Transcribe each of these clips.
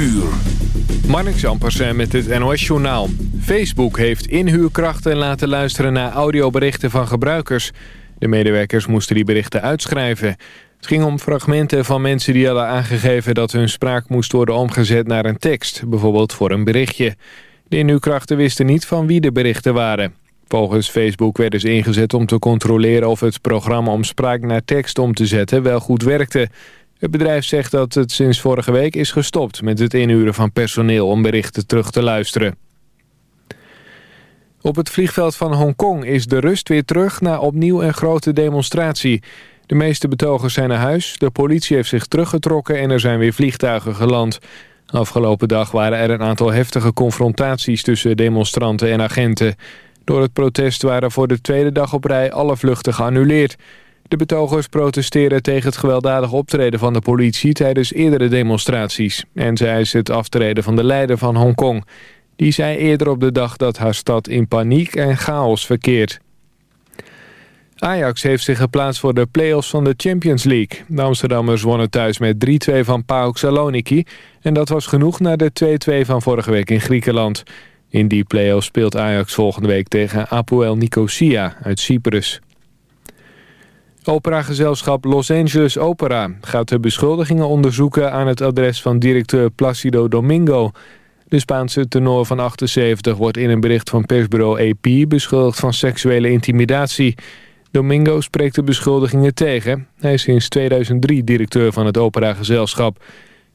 uur. Marnix met het NOS-journaal. Facebook heeft inhuurkrachten laten luisteren naar audioberichten van gebruikers. De medewerkers moesten die berichten uitschrijven. Het ging om fragmenten van mensen die hadden aangegeven... dat hun spraak moest worden omgezet naar een tekst, bijvoorbeeld voor een berichtje. De inhuurkrachten wisten niet van wie de berichten waren. Volgens Facebook werden ze ingezet om te controleren of het programma om spraak naar tekst om te zetten wel goed werkte... Het bedrijf zegt dat het sinds vorige week is gestopt met het inhuren van personeel om berichten terug te luisteren. Op het vliegveld van Hongkong is de rust weer terug na opnieuw een grote demonstratie. De meeste betogers zijn naar huis, de politie heeft zich teruggetrokken en er zijn weer vliegtuigen geland. Afgelopen dag waren er een aantal heftige confrontaties tussen demonstranten en agenten. Door het protest waren voor de tweede dag op rij alle vluchten geannuleerd. De betogers protesteren tegen het gewelddadig optreden van de politie tijdens eerdere demonstraties. En zij eisen het aftreden van de leider van Hongkong. Die zei eerder op de dag dat haar stad in paniek en chaos verkeert. Ajax heeft zich geplaatst voor de play-offs van de Champions League. De Amsterdammers wonnen thuis met 3-2 van PAOK Saloniki. En dat was genoeg na de 2-2 van vorige week in Griekenland. In die play-offs speelt Ajax volgende week tegen Apoel Nicosia uit Cyprus. Operagezelschap Los Angeles Opera gaat de beschuldigingen onderzoeken aan het adres van directeur Placido Domingo. De Spaanse tenor van 78 wordt in een bericht van persbureau AP beschuldigd van seksuele intimidatie. Domingo spreekt de beschuldigingen tegen. Hij is sinds 2003 directeur van het operagezelschap.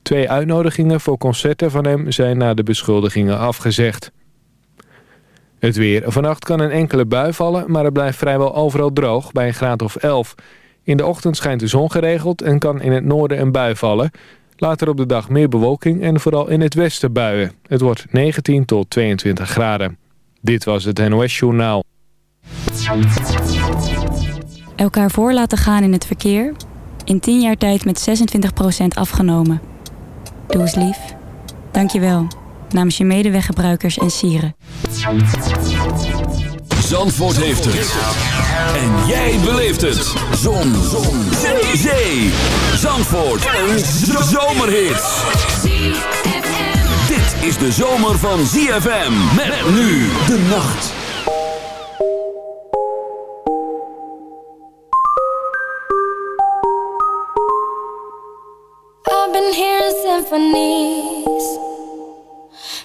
Twee uitnodigingen voor concerten van hem zijn na de beschuldigingen afgezegd. Het weer. Vannacht kan een enkele bui vallen, maar het blijft vrijwel overal droog bij een graad of 11. In de ochtend schijnt de zon geregeld en kan in het noorden een bui vallen. Later op de dag meer bewolking en vooral in het westen buien. Het wordt 19 tot 22 graden. Dit was het NOS Journaal. Elkaar voor laten gaan in het verkeer. In 10 jaar tijd met 26% afgenomen. Doe eens lief. Dank je wel namens je medeweggebruikers en sieren. Zandvoort heeft het. En jij beleeft het. Zon. Zon. Zee. Zee. Zandvoort. Een zomerhit. Dit is de zomer van ZFM. Met nu de nacht. I've been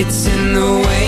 It's in the way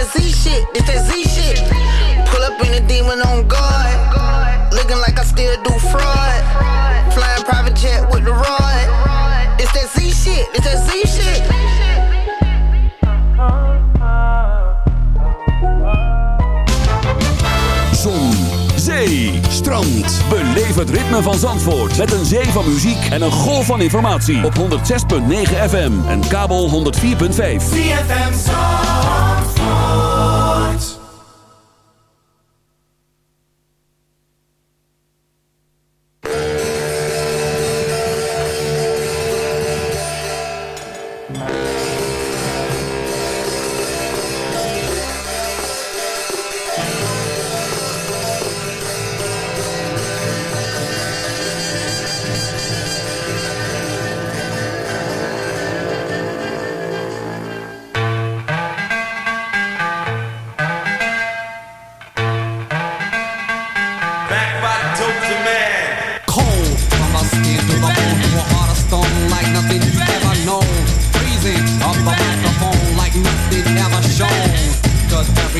that Z shit, it's that Z shit. Pull up in a demon on guard. Looking like I still do fraud. Flying private jet with the rod. It's that Z shit, it's that Z shit. Zon, zee, strand. Beleef het ritme van Zandvoort. Met een zee van muziek en een golf van informatie. Op 106.9 FM en kabel 104.5. ZFM Zandvoort.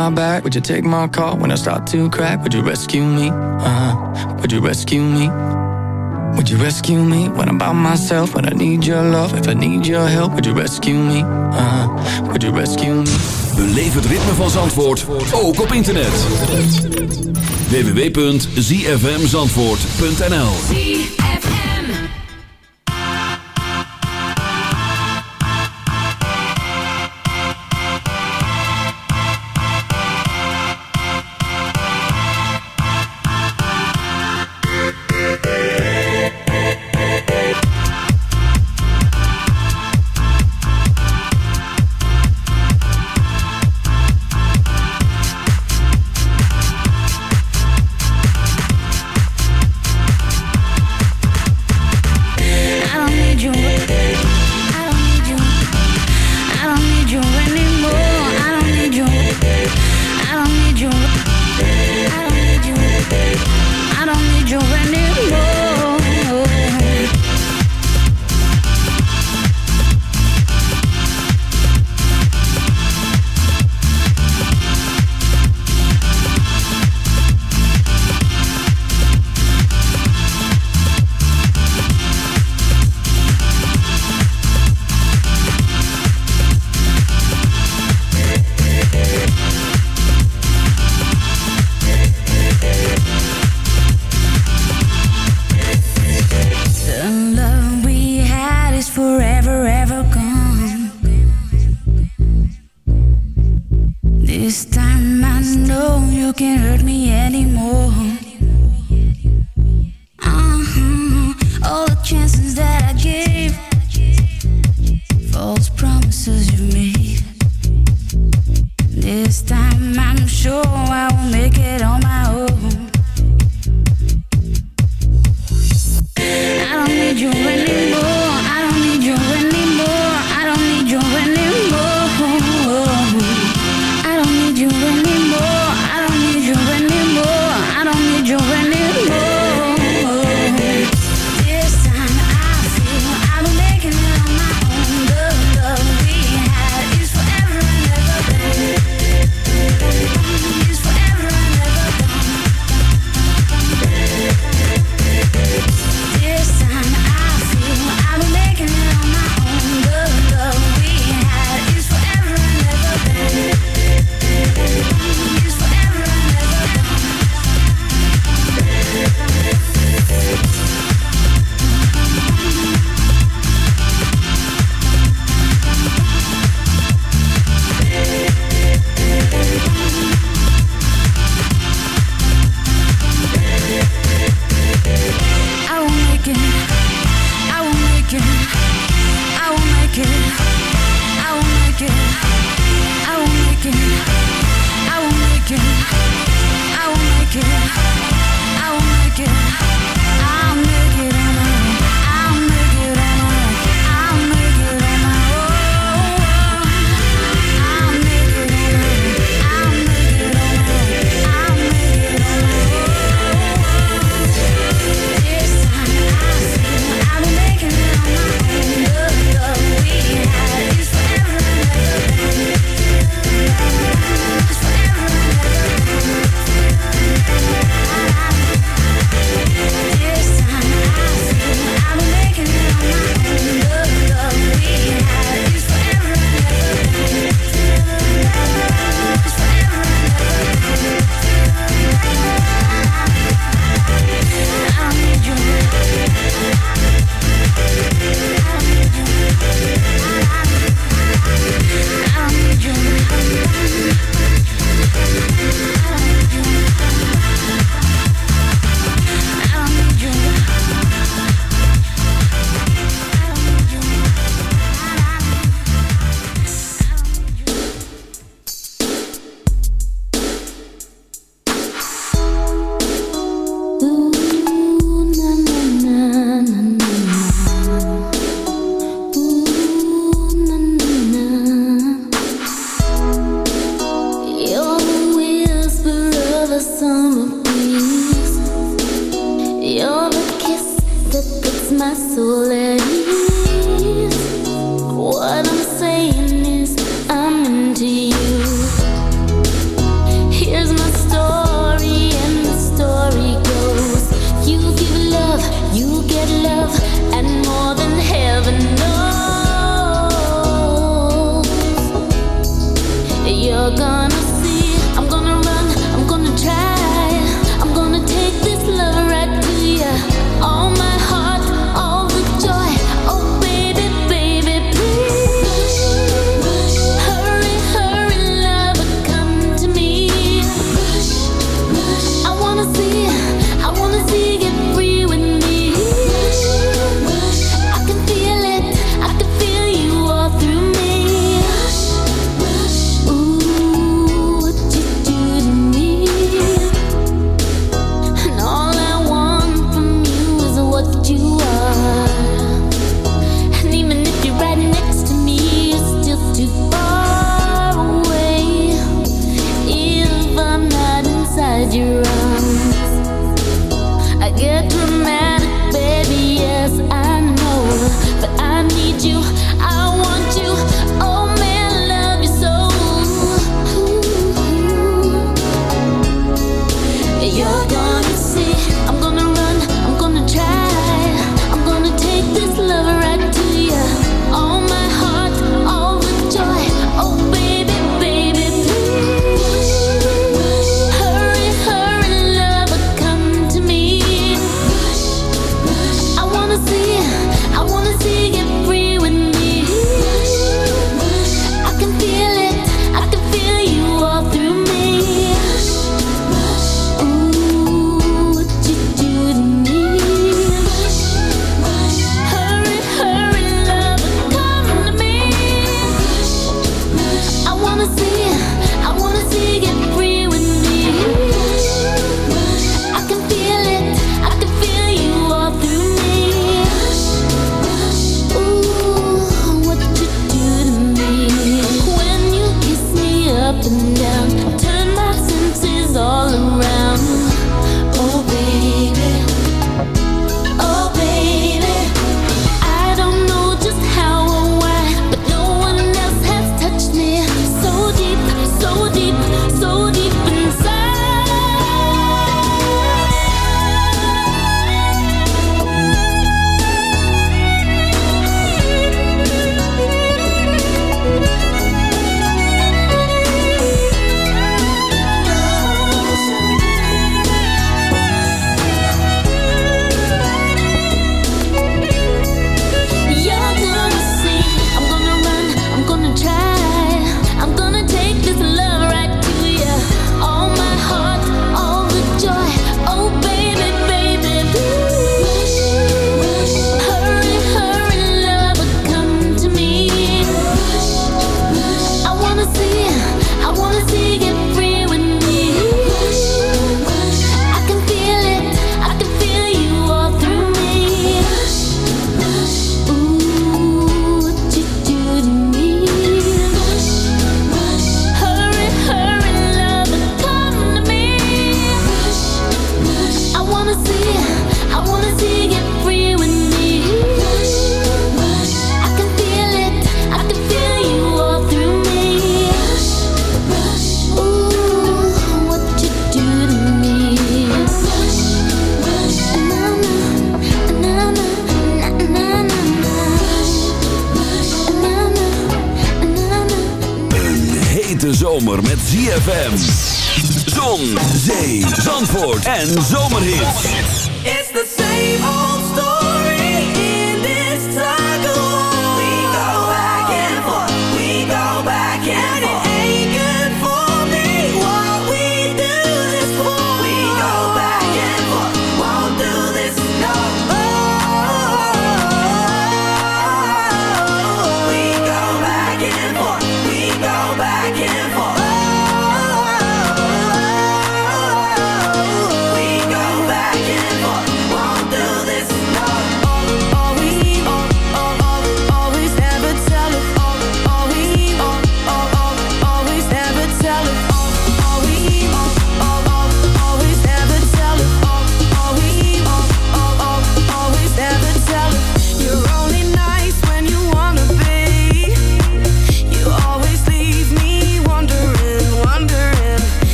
my back? Would you take my call when I start to crack? Would you rescue me? Uh, would you rescue me? Would you rescue me when I'm by myself? When I need your love, if I need your help, would you rescue me? Uh, would you rescue me? Beleef het ritme van Zandvoort, ook op internet. www.zfmzandvoort.nl can't hurt me anymore.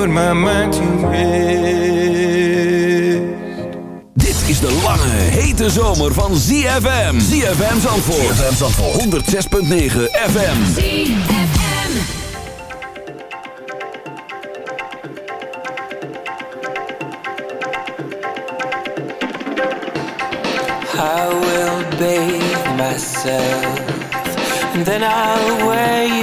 put my mind to rest. Dit is de lange, hete zomer van ZFM. ZFM Zandvoort. ZFM Zandvoort. 106.9 FM. ZFM. I will bathe myself and then I'll wear you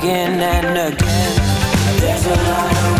again and again. There's a lot of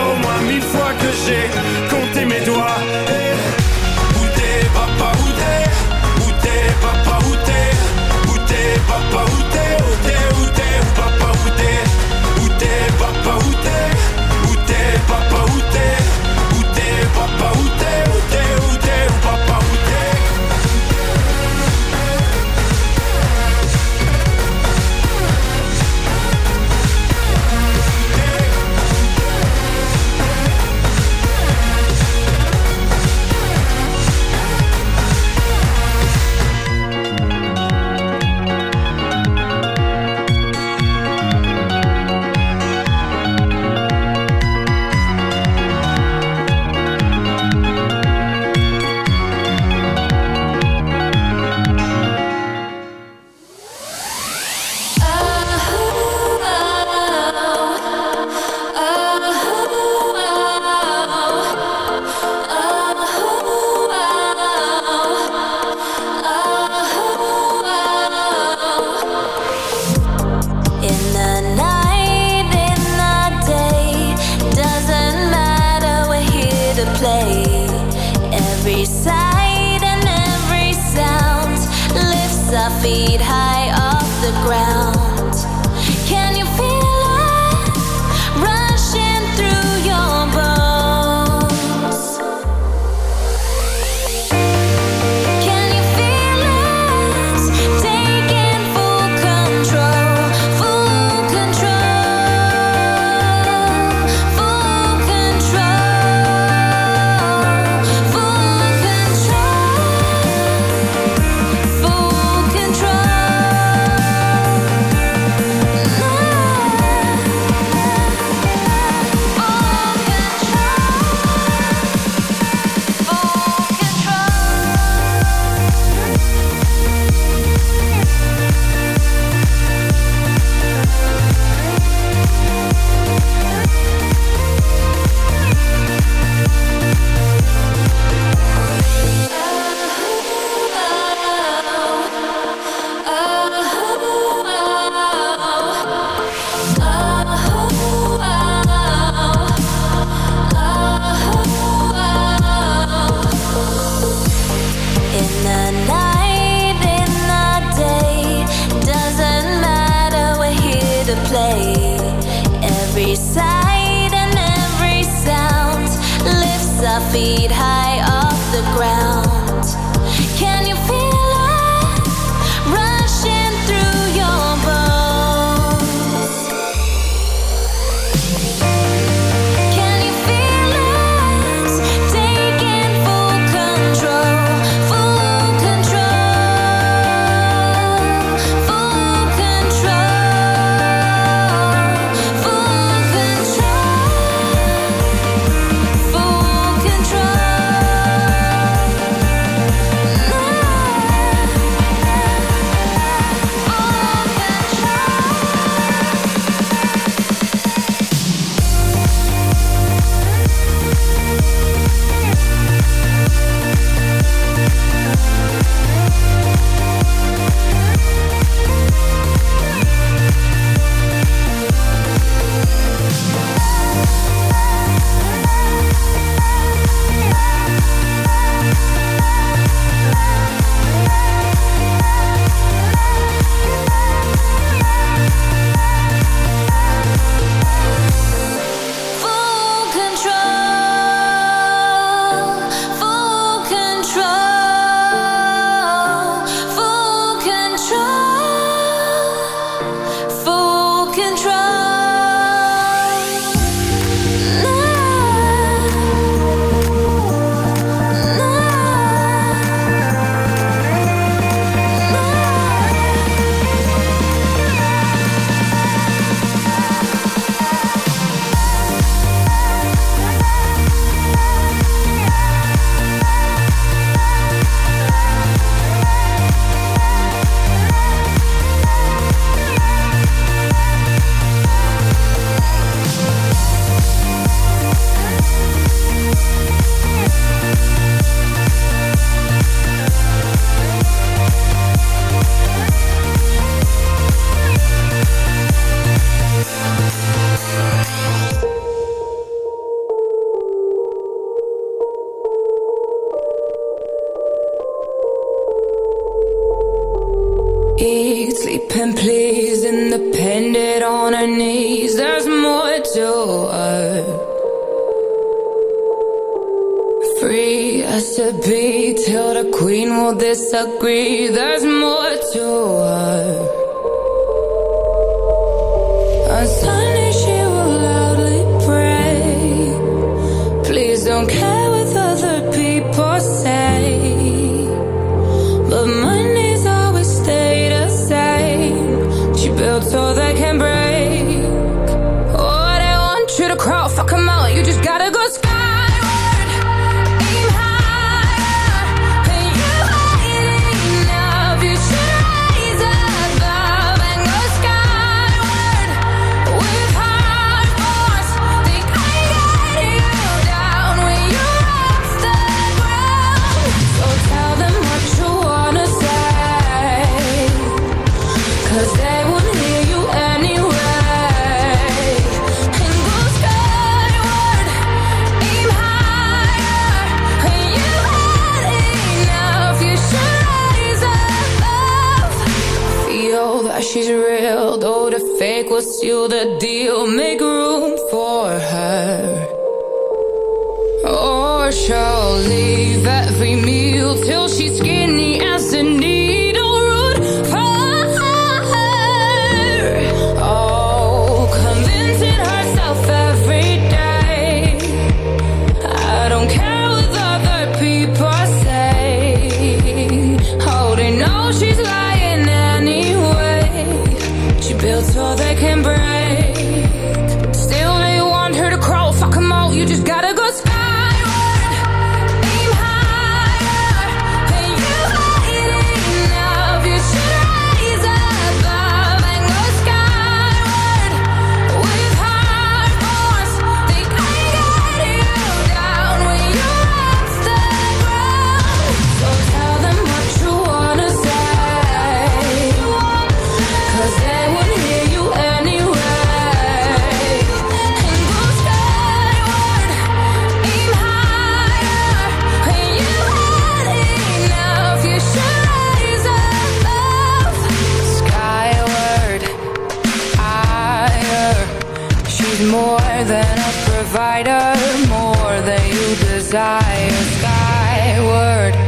mille fois que j'ai compté mes doigts. Eh, où t'es papa, où t'es? Où t'es papa, où t'es? Où t'es papa, Où brighter, more than you desire. Skyward.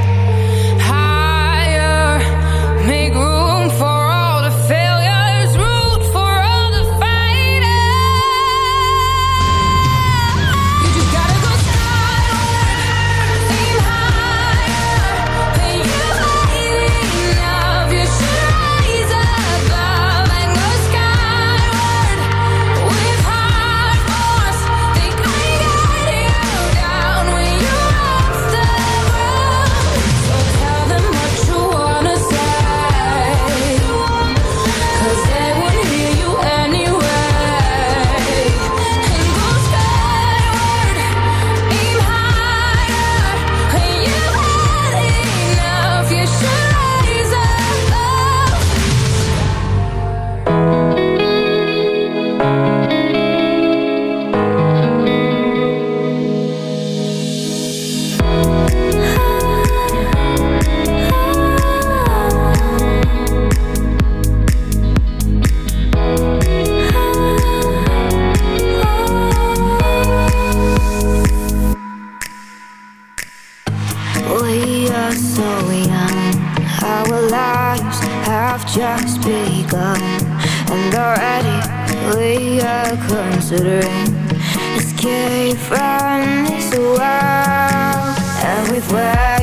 considering escape from this world. Everywhere